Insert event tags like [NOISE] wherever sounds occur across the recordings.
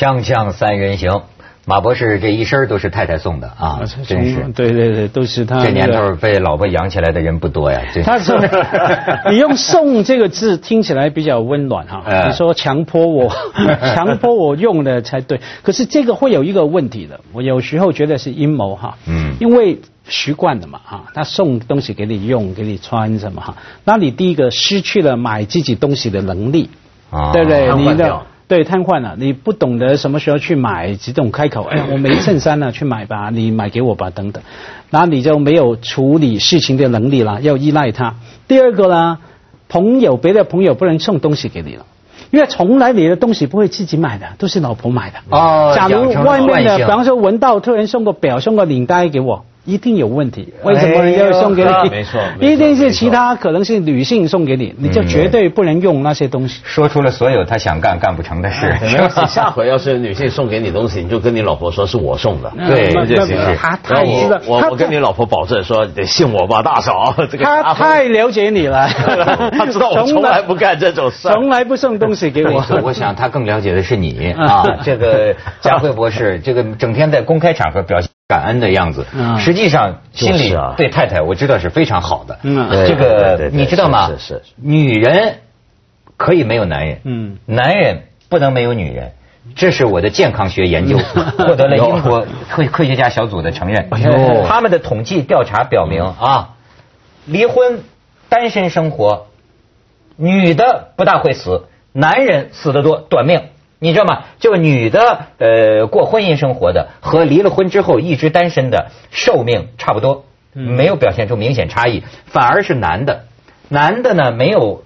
锵锵三人行，马博士这一身都是太太送的啊，真是。对对对，都是他。这年头被老婆养起来的人不多呀。他说，[LAUGHS] 你用“送”这个字听起来比较温暖哈。[LAUGHS] 你说强迫我，[LAUGHS] 强迫我用的才对。可是这个会有一个问题的，我有时候觉得是阴谋哈。嗯。因为习惯了嘛哈，他送东西给你用，给你穿什么哈？那你第一个失去了买自己东西的能力，啊，对不对？你的。对，瘫痪了，你不懂得什么时候去买，这种开口，哎呀，[LAUGHS] 我没衬衫了，去买吧，你买给我吧，等等，那你就没有处理事情的能力了，要依赖他。第二个呢，朋友，别的朋友不能送东西给你了，因为从来你的东西不会自己买的，都是老婆买的。哦，假如外面的，比方说文道突然送个表，送个领带给我。一定有问题，为什么人家送给你？[LAUGHS] 没错，一定是其他，可能是女性送给你，你就绝对不能用那些东西。说出了所有他想干干不成的事。[LAUGHS] 下回要是女性送给你东西，你就跟你老婆说是我送的，对，那就行了。他太我我我跟你老婆保证说得信我吧，大嫂。[LAUGHS] 这个他太了解你了，他知道我从来不干这种事，从来不送东西给我。我想他更了解的是你啊，这个佳慧博士，这个整天在公开场合表现。感恩的样子，实际上心里对太太我知道是非常好的。这个你知道吗？是女人可以没有男人，嗯，男人不能没有女人，这是我的健康学研究 [LAUGHS] 获得了 [LAUGHS] 英国科科学家小组的承认。他们的统计调查表明啊，离婚单身生活，女的不大会死，男人死得多，短命。你知道吗？就女的，呃，过婚姻生活的和离了婚之后一直单身的寿命差不多，没有表现出明显差异。反而是男的，男的呢没有，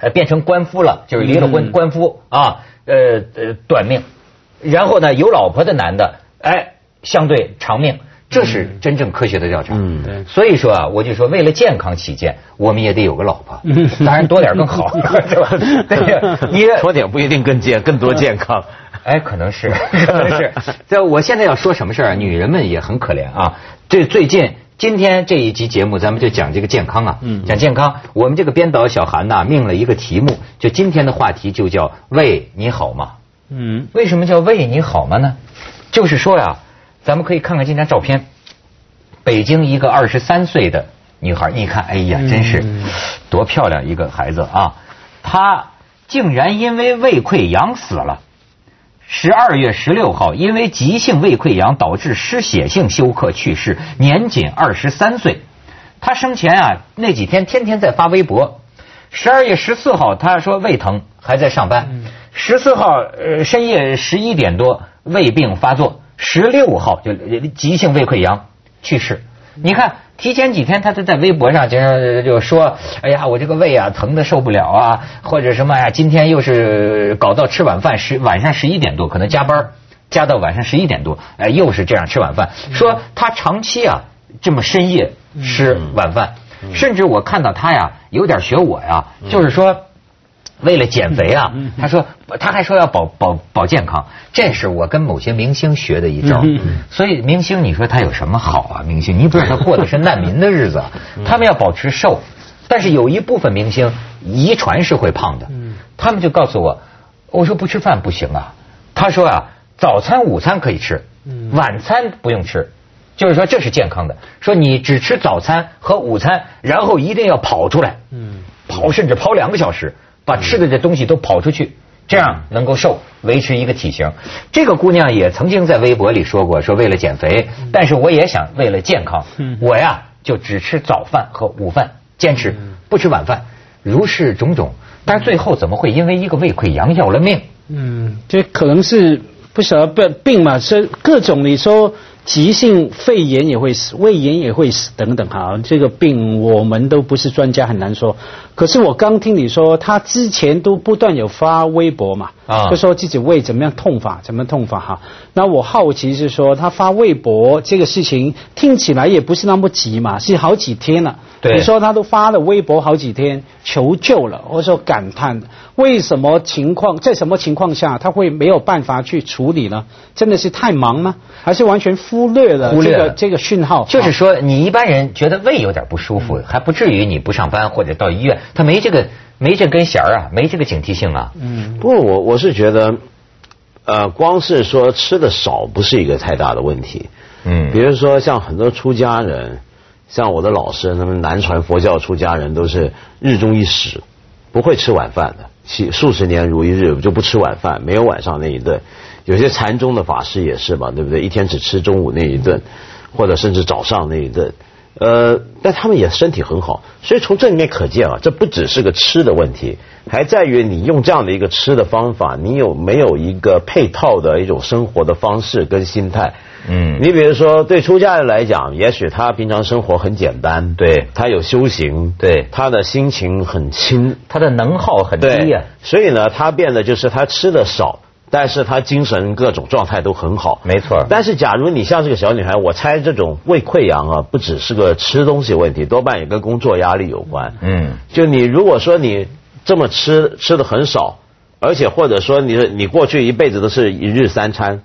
呃，变成官夫了，就是离了婚官夫啊，呃呃，短命。然后呢，有老婆的男的，哎，相对长命。这是真正科学的调查，嗯，对，所以说啊，我就说为了健康起见，我们也得有个老婆，当然多点更好，[LAUGHS] 是吧？对，你多点不一定更健更多健康，哎，可能是，[LAUGHS] 可能是。这我现在要说什么事儿？女人们也很可怜啊。这最近今天这一集节目，咱们就讲这个健康啊，讲健康。我们这个编导小韩呐，命了一个题目，就今天的话题就叫为你好吗？嗯，为什么叫为你好吗呢？就是说呀。咱们可以看看这张照片，北京一个二十三岁的女孩，你看，哎呀，真是多漂亮一个孩子啊！她竟然因为胃溃疡死了。十二月十六号，因为急性胃溃疡导致失血性休克去世，年仅二十三岁。她生前啊，那几天天天在发微博。十二月十四号，她说胃疼，还在上班。十四号呃深夜十一点多，胃病发作。十六号就急性胃溃疡去世，你看提前几天他都在微博上经常就说，哎呀我这个胃啊疼的受不了啊，或者什么呀，今天又是搞到吃晚饭十晚上十一点多，可能加班加到晚上十一点多，哎又是这样吃晚饭，说他长期啊这么深夜吃晚饭，甚至我看到他呀有点学我呀，就是说。为了减肥啊，他说他还说要保保保健康，这是我跟某些明星学的一招。所以明星你说他有什么好啊？明星你不知道他过的是难民的日子，[LAUGHS] 他们要保持瘦，但是有一部分明星遗传是会胖的，他们就告诉我，我说不吃饭不行啊。他说啊，早餐午餐可以吃，晚餐不用吃，就是说这是健康的。说你只吃早餐和午餐，然后一定要跑出来，跑甚至跑两个小时。把吃的这东西都跑出去，这样能够瘦，维持一个体型。这个姑娘也曾经在微博里说过，说为了减肥，但是我也想为了健康，我呀就只吃早饭和午饭，坚持不吃晚饭，如是种种。但是最后怎么会因为一个胃溃疡要了命？嗯，这可能是不晓得病病嘛，是各种你说。急性肺炎也会死，胃炎也会死，等等哈，这个病我们都不是专家，很难说。可是我刚听你说，他之前都不断有发微博嘛，啊就说自己胃怎么样痛法，怎么痛法哈。那我好奇是说，他发微博这个事情听起来也不是那么急嘛，是好几天了。对你说他都发了微博好几天求救了，或者说感叹，为什么情况在什么情况下他会没有办法去处理呢？真的是太忙吗？还是完全忽略了这个这个讯号？就是说，你一般人觉得胃有点不舒服，还不至于你不上班或者到医院，他没这个没这根弦儿啊，没这个警惕性啊。嗯，不过我我是觉得，呃，光是说吃的少不是一个太大的问题。嗯，比如说像很多出家人，像我的老师，他们南传佛教出家人都是日中一食，不会吃晚饭的，数数十年如一日就不吃晚饭，没有晚上那一顿。有些禅宗的法师也是嘛，对不对？一天只吃中午那一顿，或者甚至早上那一顿。呃，但他们也身体很好，所以从这里面可见啊，这不只是个吃的问题，还在于你用这样的一个吃的方法，你有没有一个配套的一种生活的方式跟心态？嗯，你比如说对出家人来讲，也许他平常生活很简单，对。他有修行，对。他的心情很轻，他的能耗很低呀，所以呢，他变得就是他吃的少。但是她精神各种状态都很好，没错。但是假如你像这个小女孩，我猜这种胃溃疡啊，不只是个吃东西问题，多半也跟工作压力有关。嗯，就你如果说你这么吃吃的很少，而且或者说你你过去一辈子都是一日三餐，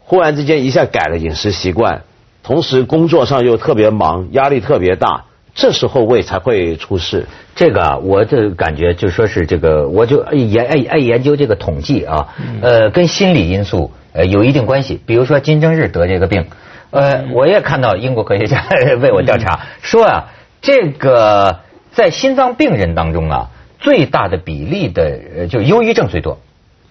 忽然之间一下改了饮食习惯，同时工作上又特别忙，压力特别大。这时候胃才会出事。这个啊，我的感觉就说是这个，我就研爱爱研究这个统计啊，呃，跟心理因素呃有一定关系。比如说金正日得这个病，呃，我也看到英国科学家 [LAUGHS] 为我调查说啊，这个在心脏病人当中啊，最大的比例的就忧郁症最多。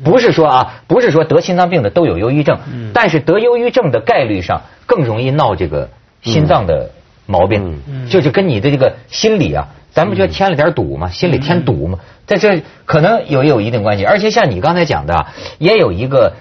不是说啊，不是说得心脏病的都有忧郁症，但是得忧郁症的概率上更容易闹这个心脏的。毛病，就是跟你的这个心理啊，咱们就添了点堵嘛？心里添堵嘛？在这可能有有一定关系，而且像你刚才讲的，也有一个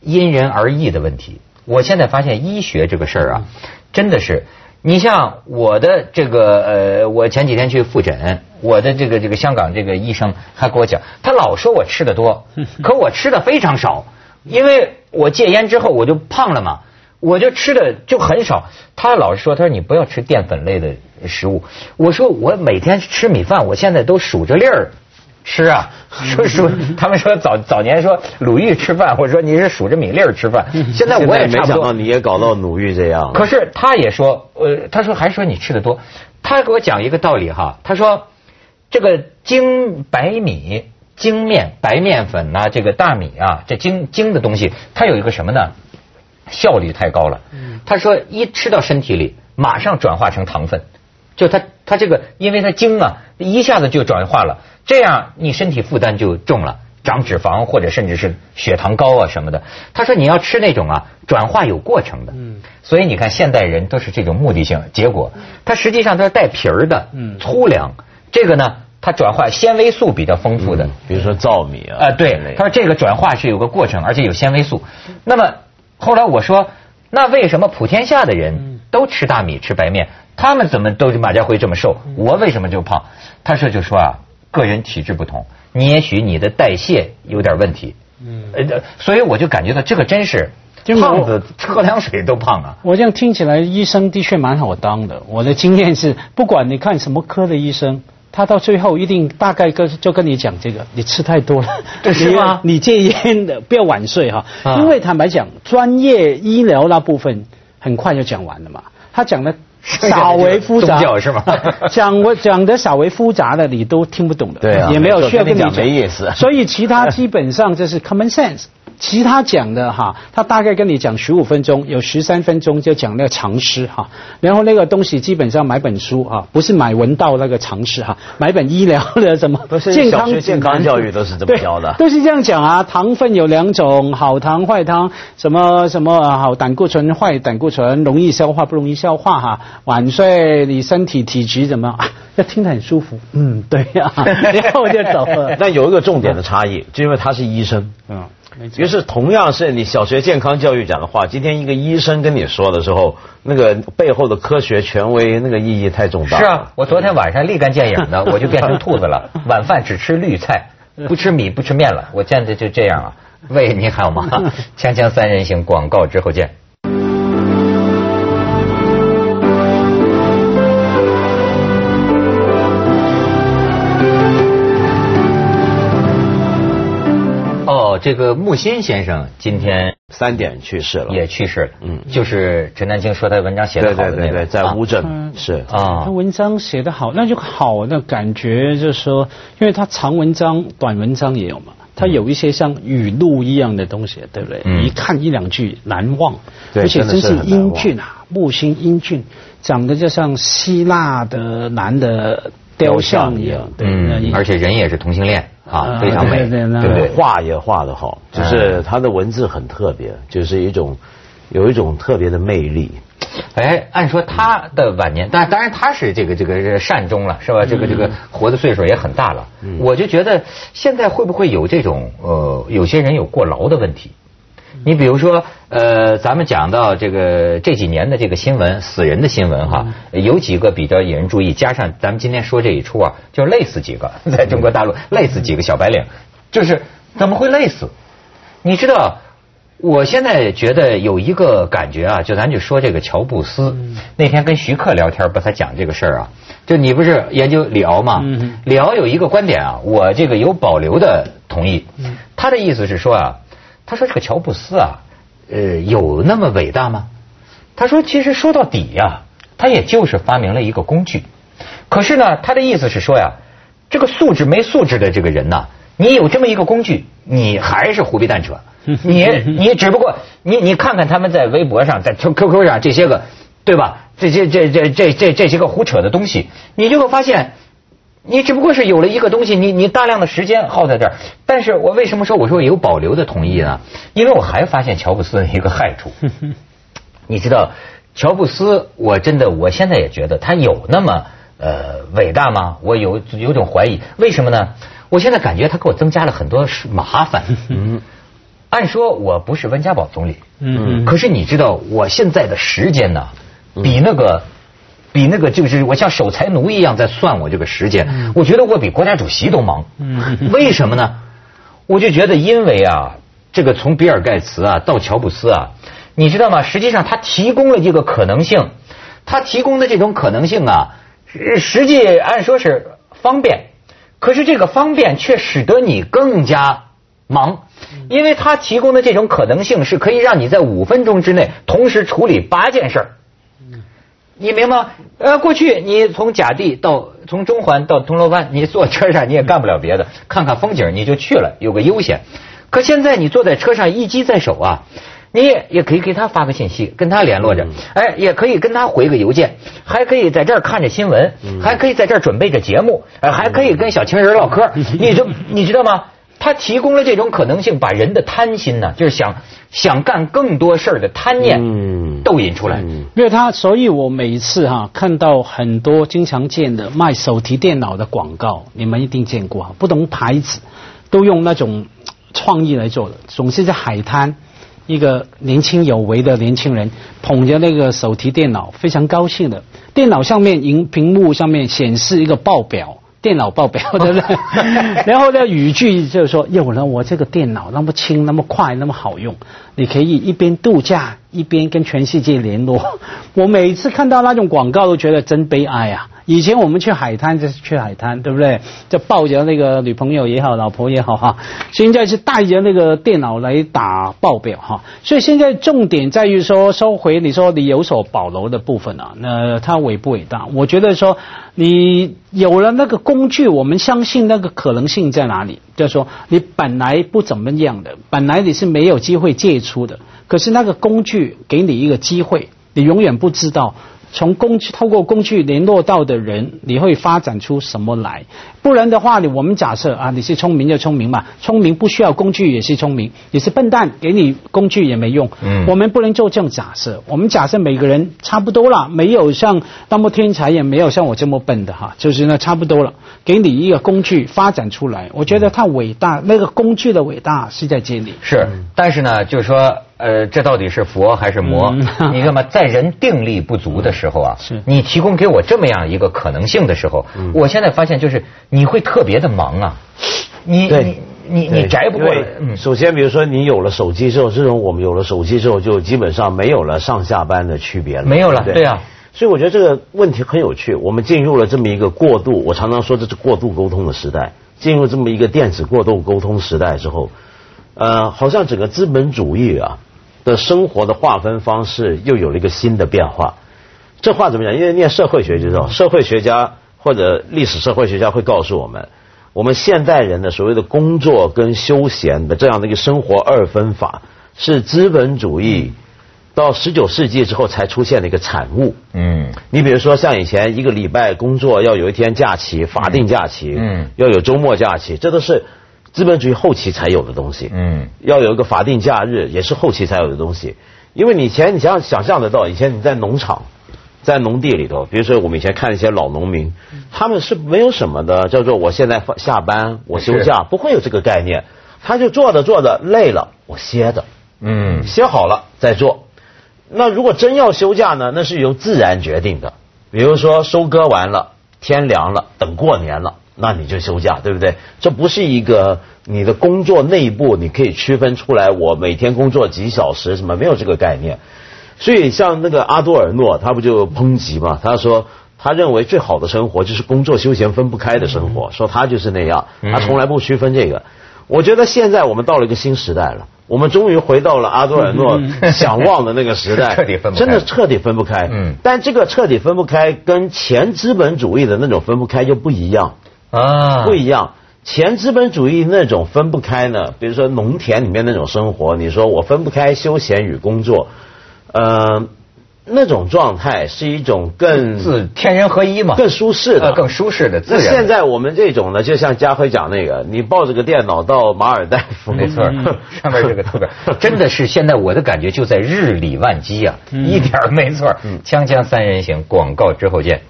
因人而异的问题。我现在发现医学这个事儿啊，真的是，你像我的这个呃，我前几天去复诊，我的这个这个香港这个医生还跟我讲，他老说我吃的多，[LAUGHS] 可我吃的非常少，因为我戒烟之后我就胖了嘛。我就吃的就很少，他老是说，他说你不要吃淀粉类的食物。我说我每天吃米饭，我现在都数着粒儿吃啊。[LAUGHS] 说说，他们说早早年说鲁豫吃饭，我说你是数着米粒儿吃饭。[LAUGHS] 现在我也没想到你也搞到鲁豫这样。可是他也说，呃，他说还说你吃的多。他给我讲一个道理哈，他说这个精白米、精面、白面粉呐，这个大米啊，这精精的东西，它有一个什么呢？效率太高了，他说一吃到身体里，马上转化成糖分，就他他这个，因为他精啊，一下子就转化了，这样你身体负担就重了，长脂肪或者甚至是血糖高啊什么的。他说你要吃那种啊，转化有过程的，所以你看现代人都是这种目的性，结果它实际上它是带皮儿的，粗粮，这个呢它转化纤维素比较丰富的，比如说糙米啊，啊对，他说这个转化是有个过程，而且有纤维素，那么。后来我说，那为什么普天下的人都吃大米吃白面，他们怎么都是马家辉这么瘦，我为什么就胖？他说就说啊，个人体质不同，你也许你的代谢有点问题，嗯，呃，所以我就感觉到这个真是胖子喝凉水都胖啊。我这样听起来，医生的确蛮好当的。我的经验是，不管你看什么科的医生。他到最后一定大概跟就跟你讲这个，你吃太多了，[LAUGHS] 是吗？你戒烟的不要晚睡哈，因为坦白讲，专业医疗那部分很快就讲完了嘛。他讲的 [LAUGHS] 稍微复杂是吗？讲我讲的稍微复杂的你都听不懂的，对啊，也没有需要跟你讲，没意思。所以其他基本上就是 common sense。其他讲的哈，他大概跟你讲十五分钟，有十三分钟就讲那个常识哈。然后那个东西基本上买本书啊，不是买文道那个常识哈，买本医疗的什么健康健康教育都是这么教的，都是这样讲啊。糖分有两种，好糖坏糖，什么什么好胆固醇坏胆固醇，容易消化不容易消化哈。晚睡你身体体质怎么啊？[LAUGHS] 要听得很舒服。嗯，对呀，[LAUGHS] 然后我就走了。[LAUGHS] 那有一个重点的差异，就因为他是医生。嗯。于是，同样是你小学健康教育讲的话，今天一个医生跟你说的时候，那个背后的科学权威，那个意义太重大。是啊，我昨天晚上立竿见影的，[LAUGHS] 我就变成兔子了。晚饭只吃绿菜，不吃米，不吃面了。我现在就这样啊。喂，你好吗？锵锵三人行，广告之后见。这个木心先生今天三点去世了，也去世了。嗯，就是陈丹青说他文章写的好的那个，在乌镇是。啊，他文章写的好，那就好。那感觉就是说，因为他长文章、短文章也有嘛。它有一些像语录一样的东西，对不对？一看一两句难忘，而且真是英俊啊，木心英俊，长得就像希腊的男的雕像一样，对，而且人也是同性恋啊，非常美，对不对？画也画得好，就是他的文字很特别，就是一种有一种特别的魅力。哎，按说他的晚年，但当然他是这个这个善终了，是吧？这个这个活的岁数也很大了。我就觉得现在会不会有这种呃，有些人有过劳的问题？你比如说呃，咱们讲到这个这几年的这个新闻，死人的新闻哈，有几个比较引人注意。加上咱们今天说这一出啊，就累死几个，在中国大陆累死几个小白领，就是怎么会累死？你知道？我现在觉得有一个感觉啊，就咱就说这个乔布斯，那天跟徐克聊天，不他讲这个事儿啊，就你不是研究李敖吗？李敖有一个观点啊，我这个有保留的同意。他的意思是说啊，他说这个乔布斯啊，呃，有那么伟大吗？他说其实说到底呀，他也就是发明了一个工具。可是呢，他的意思是说呀，这个素质没素质的这个人呐，你有这么一个工具，你还是胡逼蛋扯。[LAUGHS] 你你只不过你你看看他们在微博上在 Q Q 上这些个对吧？这些这这这这这些个胡扯的东西，你就会发现，你只不过是有了一个东西，你你大量的时间耗在这儿。但是我为什么说我说有保留的同意呢？因为我还发现乔布斯的一个害处。[LAUGHS] 你知道乔布斯，我真的我现在也觉得他有那么呃伟大吗？我有有种怀疑。为什么呢？我现在感觉他给我增加了很多麻烦。嗯按说我不是温家宝总理，嗯，可是你知道我现在的时间呢，比那个，比那个就是我像守财奴一样在算我这个时间，我觉得我比国家主席都忙，嗯，为什么呢？我就觉得因为啊，这个从比尔盖茨啊到乔布斯啊，你知道吗？实际上他提供了这个可能性，他提供的这种可能性啊，实际按说是方便，可是这个方便却使得你更加忙。因为他提供的这种可能性是可以让你在五分钟之内同时处理八件事儿，你明白吗？呃，过去你从甲地到从中环到铜锣湾，你坐车上你也干不了别的，[LAUGHS] 看看风景你就去了，有个悠闲。可现在你坐在车上一机在手啊，你也可以给他发个信息，跟他联络着，哎，也可以跟他回个邮件，还可以在这儿看着新闻，还可以在这儿准备着节目，还可以跟小情人唠嗑，[LAUGHS] 你就你知道吗？他提供了这种可能性，把人的贪心呢，就是想想干更多事儿的贪念嗯逗引出来。因为他，所以我每一次哈看到很多经常见的卖手提电脑的广告，你们一定见过哈，不同牌子都用那种创意来做的，总是在海滩，一个年轻有为的年轻人捧着那个手提电脑，非常高兴的，电脑上面荧屏幕上面显示一个报表。电脑报表 [LAUGHS] 对不对？[LAUGHS] 然后呢，语句就是说，有了我这个电脑那么轻、那么快、那么好用，你可以一边度假一边跟全世界联络。我每次看到那种广告都觉得真悲哀啊！以前我们去海滩就是去海滩，对不对？就抱着那个女朋友也好，老婆也好哈。现在是带着那个电脑来打报表哈。所以现在重点在于说收回你说你有所保留的部分啊，那它伟不伟大？我觉得说你有了那个工具，我们相信那个可能性在哪里？就是说你本来不怎么样的，本来你是没有机会借出的，可是那个工具给你一个机会，你永远不知道。从工具透过工具联络到的人，你会发展出什么来？不然的话，你我们假设啊，你是聪明就聪明嘛，聪明不需要工具也是聪明，你是笨蛋，给你工具也没用。嗯，我们不能做这种假设。我们假设每个人差不多了，没有像那么天才，也没有像我这么笨的哈，就是呢差不多了。给你一个工具发展出来，我觉得它伟大，那个工具的伟大是在这里。是，但是呢，就是说。呃，这到底是佛还是魔？[LAUGHS] 你知道吗？在人定力不足的时候啊，你提供给我这么样一个可能性的时候，我现在发现就是你会特别的忙啊，你你你你宅不过来。首先，比如说你有了手机之后，这种我们有了手机之后，就基本上没有了上下班的区别了。没有了，对啊。所以我觉得这个问题很有趣。我们进入了这么一个过度，我常常说这是过度沟通的时代。进入这么一个电子过度沟通时代之后，呃，好像整个资本主义啊。的生活的划分方式又有了一个新的变化，这话怎么讲？因为念社会学就知道，社会学家或者历史社会学家会告诉我们，我们现代人的所谓的工作跟休闲的这样的一个生活二分法，是资本主义到十九世纪之后才出现的一个产物。嗯，你比如说像以前一个礼拜工作要有一天假期，法定假期，嗯，要有周末假期，这都是资本主义后期才有的东西。嗯，要有一个法定假日，也是后期才有的东西。因为你以前你想想象得到，以前你在农场。在农地里头，比如说我们以前看一些老农民，他们是没有什么的，叫做我现在下班我休假，不会有这个概念，他就坐着坐着累了，我歇着，嗯，歇好了再做。那如果真要休假呢，那是由自然决定的，比如说收割完了，天凉了，等过年了，那你就休假，对不对？这不是一个你的工作内部你可以区分出来，我每天工作几小时什么没有这个概念。所以，像那个阿多尔诺，他不就抨击嘛？他说，他认为最好的生活就是工作休闲分不开的生活。说他就是那样，他从来不区分这个。我觉得现在我们到了一个新时代了，我们终于回到了阿多尔诺 [LAUGHS] 想望的那个时代，彻底分不开，真的彻底分不开。嗯，但这个彻底分不开，跟前资本主义的那种分不开又不一样啊，不一样。前资本主义那种分不开呢，比如说农田里面那种生活，你说我分不开休闲与工作。呃，那种状态是一种更自天人合一嘛，更舒适的，更舒适的自。那现在我们这种呢，就像家辉讲那个，你抱着个电脑到马尔代夫，没错，上面这个图片，[LAUGHS] 真的是现在我的感觉就在日理万机啊，一点没错。锵锵三人行，广告之后见。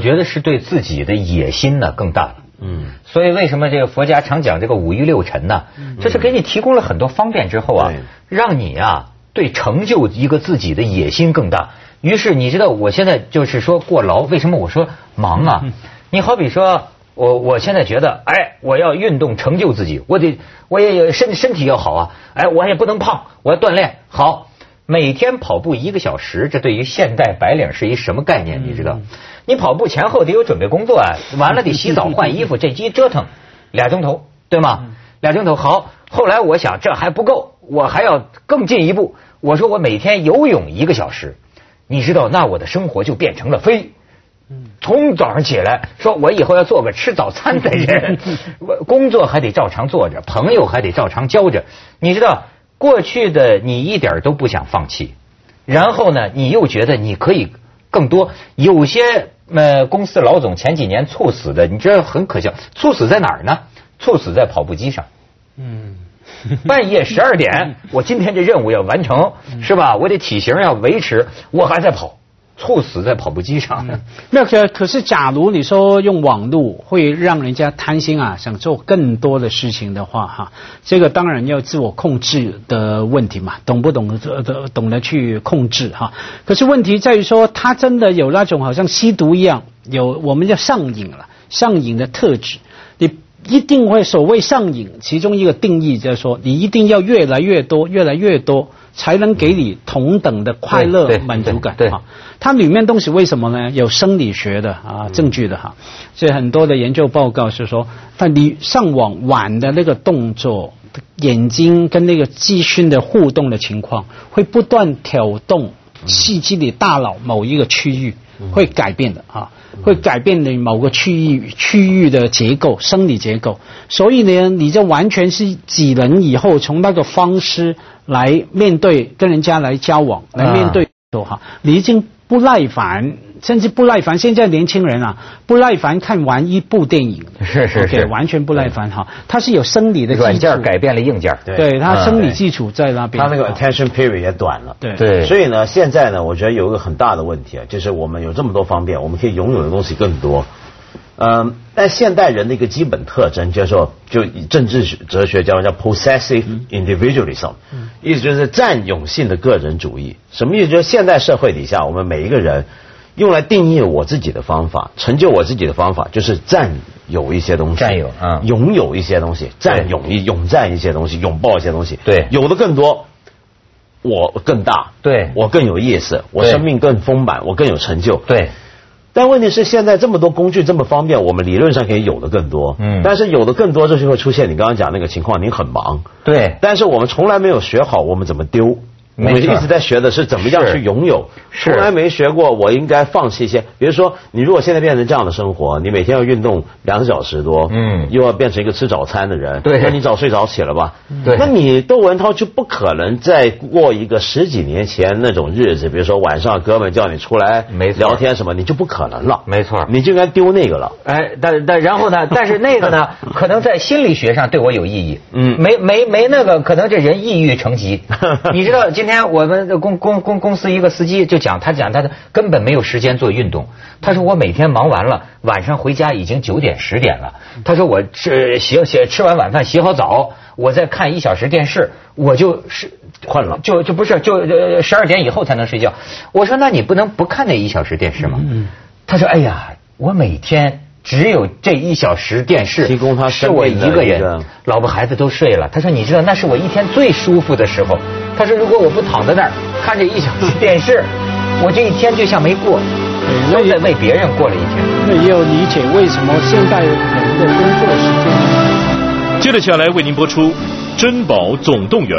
我觉得是对自己的野心呢更大了，嗯，所以为什么这个佛家常讲这个五欲六尘呢？这是给你提供了很多方便之后啊，让你啊对成就一个自己的野心更大。于是你知道我现在就是说过劳，为什么我说忙啊？[LAUGHS] 你好比说我我现在觉得，哎，我要运动成就自己，我得我也有身身体要好啊，哎，我也不能胖，我要锻炼好。每天跑步一个小时，这对于现代白领是一什么概念？你知道？你跑步前后得有准备工作啊，[LAUGHS] 完了得洗澡换衣服，这一折腾俩钟头，对吗？俩钟头好。后来我想这还不够，我还要更进一步。我说我每天游泳一个小时，你知道？那我的生活就变成了飞。从早上起来，说我以后要做个吃早餐的人，我 [LAUGHS] 工作还得照常做着，朋友还得照常交着。你知道？过去的你一点都不想放弃，然后呢，你又觉得你可以更多。有些呃公司老总前几年猝死的，你知道很可笑。猝死在哪儿呢？猝死在跑步机上。嗯，半夜十二点，[LAUGHS] 我今天这任务要完成，是吧？我得体型要维持，我还在跑。猝死在跑步机上，那可可是，假如你说用网络会让人家贪心啊，想做更多的事情的话，哈，这个当然要自我控制的问题嘛，懂不懂得懂懂得去控制哈？可是问题在于说，他真的有那种好像吸毒一样，有我们叫上瘾了，上瘾的特质，你一定会所谓上瘾，其中一个定义就是说，你一定要越来越多，越来越多。才能给你同等的快乐满足感啊。它里面东西为什么呢？有生理学的啊证据的哈。所以很多的研究报告是说，但你上网晚的那个动作，眼睛跟那个资讯的互动的情况，会不断挑动刺激你大脑某一个区域，会改变的啊。会改变你某个区域区域的结构生理结构，所以呢，你就完全是几人以后从那个方式来面对跟人家来交往来面对都好，你已经不耐烦。甚至不耐烦，现在年轻人啊，不耐烦看完一部电影，是是是，完全不耐烦哈。他是有生理的软件改变了硬件，对他生理基础在那边。他那个 attention period 也短了，对对。所以呢，现在呢，我觉得有一个很大的问题啊，就是我们有这么多方便，我们可以拥有的东西更多。嗯，但现代人的一个基本特征叫做，就政治哲学叫叫 possessive individualism，意思就是占有性的个人主义。什么意思？就是现代社会底下，我们每一个人。用来定义我自己的方法，成就我自己的方法，就是占有一些东西，占有啊，拥有一些东西，占有一拥占一些东西，拥抱一些东西，对，有的更多，我更大，对，我更有意思，我生命更丰满，我更有成就，对。但问题是现在这么多工具这么方便，我们理论上可以有的更多。嗯。但是有的更多，这就会出现你刚刚讲那个情况，你很忙。对。但是我们从来没有学好，我们怎么丢。我们一直在学的是怎么样去拥有，从来没学过我应该放弃一些。比如说，你如果现在变成这样的生活，你每天要运动两个小时多，嗯，又要变成一个吃早餐的人，对，那你早睡早起了吧？对，那你窦文涛就不可能再过一个十几年前那种日子，比如说晚上哥们叫你出来聊天什么，你就不可能了。没错，你就应该丢那个了。哎，但但然后呢？但是那个呢，[LAUGHS] 可能在心理学上对我有意义。嗯，没没没那个，可能这人抑郁成疾。[LAUGHS] 你知道今天我们的公。公公公司一个司机就讲，他讲他的根本没有时间做运动。他说我每天忙完了，晚上回家已经九点十点了。他说我吃洗洗吃完晚饭洗好澡，我再看一小时电视，我就是困了，就就不是就十二点以后才能睡觉。我说那你不能不看那一小时电视吗？他说哎呀，我每天。只有这一小时电视，提供他是我一个人，老婆孩子都睡了。他说：“你知道，那是我一天最舒服的时候。”他说：“如果我不躺在那儿看这一小时电视，我这一天就像没过，都在为别人过了一天。”那也要理解为什么现代人的工作时间。接着下来为您播出《珍宝总动员》。